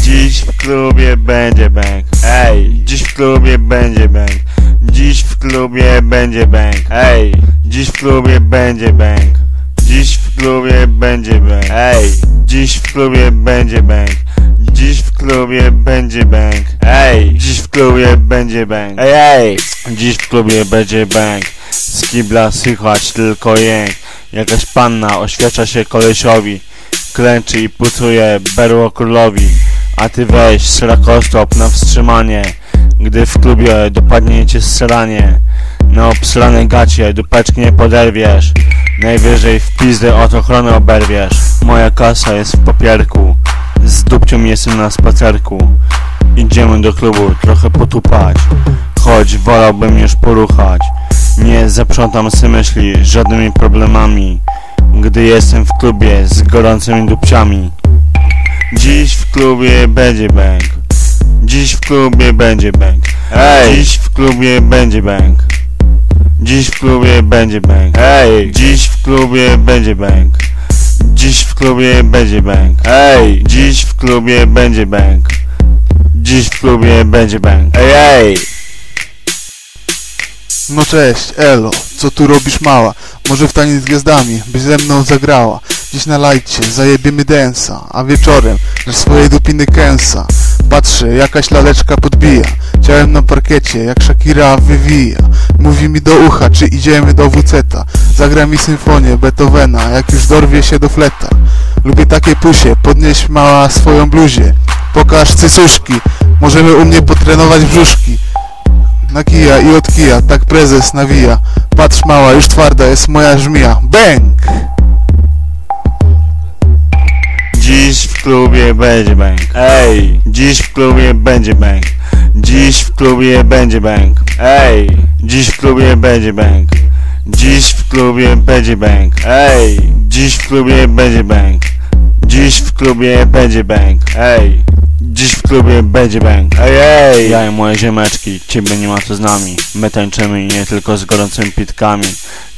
Dziś w klubie będzie bank. Ej, dziś w klubie będzie bank. Dziś w klubie będzie bank. Ej, dziś w klubie będzie bank. Dziś w klubie będzie bank. Ej, dziś w klubie będzie bank. Dziś w klubie będzie bank. Ej, dziś w klubie będzie bank. Ej, ej, dziś w klubie będzie bank. Z kibla słychać tylko jęk. Jakaś panna oświadcza się kolesiowi. Klęczy i pucuje berło królowi. A ty weź szrakostop na wstrzymanie. Gdy w klubie dopadnie cię strzelanie. Na obsrane gacie dupeczki nie poderwiesz. Najwyżej w pizdę od ochrony oberwiesz. Moja kasa jest w papierku. Z dupcią jestem na spacerku. Idziemy do klubu trochę potupać. Choć wolałbym już poruchać. Nie zaprzątam sy myśli żadnymi problemami. Gdy jestem w klubie z gorącymi dupciami. Dziś w klubie będzie bank. Dziś w klubie będzie bank. Ej! Dziś w klubie będzie bank. Dziś w klubie będzie bank. Ej! Dziś w klubie będzie bank. Dziś w klubie będzie bank. Ej! Dziś w klubie będzie bank. Dziś w klubie będzie bank. Ej, ej! No cześć, elo, co tu robisz mała? Może w taniec z gwiazdami, byś ze mną zagrała Dziś na lajcie, zajebiemy densa A wieczorem, na swojej dupiny kęsa. Patrzę, jakaś laleczka podbija. Ciałem na parkiecie, jak Shakira wywija. Mówi mi do ucha, czy idziemy do WC-ta Zagra mi symfonię Beethovena, jak już dorwie się do fleta. Lubię takie pusie, podnieś mała swoją bluzie. Pokaż cycuszki, możemy u mnie potrenować brzuszki. Na kija i od kija, tak prezes nawija. Patrz mała, już twarda jest moja żmija. Bęk! Dziś w klubie będzie bank. Ej! Dziś w klubie będzie bank. Dziś w klubie będzie bank. Ej! Dziś w klubie będzie bank. Dziś w klubie będzie bank. Ej! Dziś w klubie będzie bank. Dziś w klubie będzie bank. Ej! Dziś w klubie będzie bank. Ej, ej! Ja i moje ziemeczki, ciebie nie ma tu z nami. My tańczymy i nie tylko z gorącymi pitkami.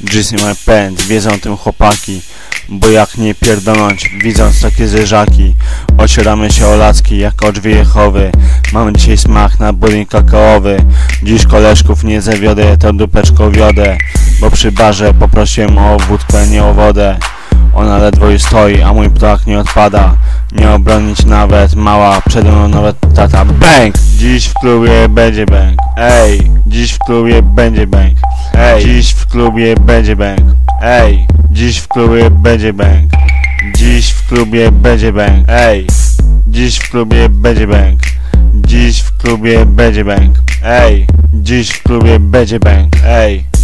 Dziś i my pęd, wiedzą o tym chłopaki. Bo jak nie pierdoląć, widząc takie zerzaki Ocieramy się o lacki jak o drzwi Jehowy Mamy dzisiaj smak na budyń kakaowy Dziś koleżków nie zawiodę, to dupeczką wiodę Bo przy barze poprosiłem o wódkę, nie o wodę Ona ledwo już stoi, a mój ptak nie odpada Nie obronić nawet, mała, przede mną nawet tata Bang! Dziś w klubie będzie bang Ej! Dziś w klubie będzie bang Ej! Dziś w klubie będzie bang Ej! Dziś w klubie będzie bang Dziś w klubie będzie bang Ej! Dziś w klubie będzie bang Dziś w klubie będzie bang Ej! Dziś w klubie będzie bang Ej!